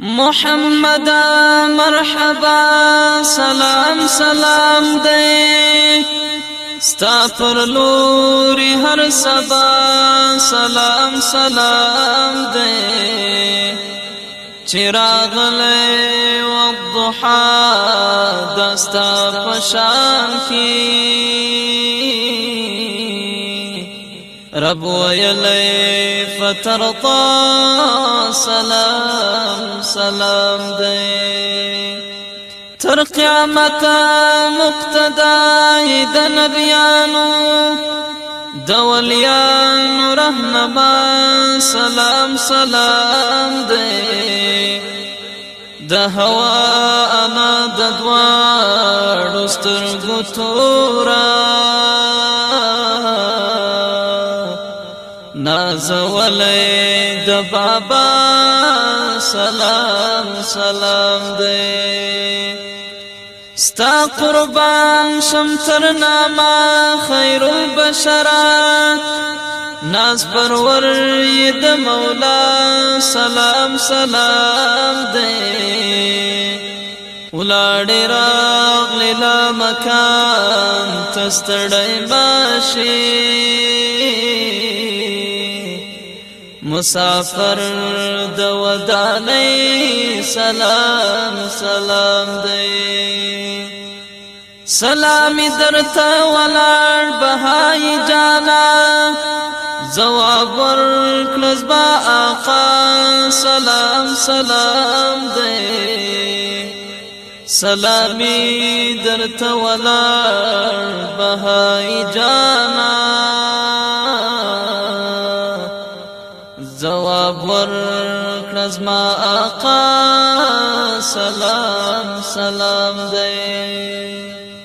محمد مرحبا سلام سلام دے۔ ستا پر لوري هر سبا سلام سلام دے۔ چراغ لے والضحا دستا پشان کی۔ رب ویلی فترطا سلام سلام دی تر قیامت مقتدای د نبیانو د ولیانو رهنما سلام سلام دی د هوا أنا د دوار سترګو تورا. نازولې د بابا سلام سلام دې ستا قربان شم تر ناما خیر البشرات ناز پرور د مولا سلام سلام دې ولاړې راغلې لا مکان تستړې باشي مسافر د ودانۍ سلام سلام دی. سلام درته ولاړ بهای جانا. جواب ورکړز با آقا سلام سلام دی. سلامی درته ولاړ بهای جانا. جواب ورکړه زما آقا سلام سلام دی.